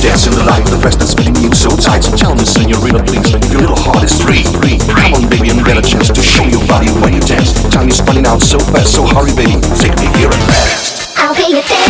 Dancing the light, the rest is spinning you. So tight So tell me, senorita, please, if your little heart is free Come on, baby, and get a chance to show your body when you dance. Time is running out so fast, so hurry, baby. Take me here and fast I'll be your dance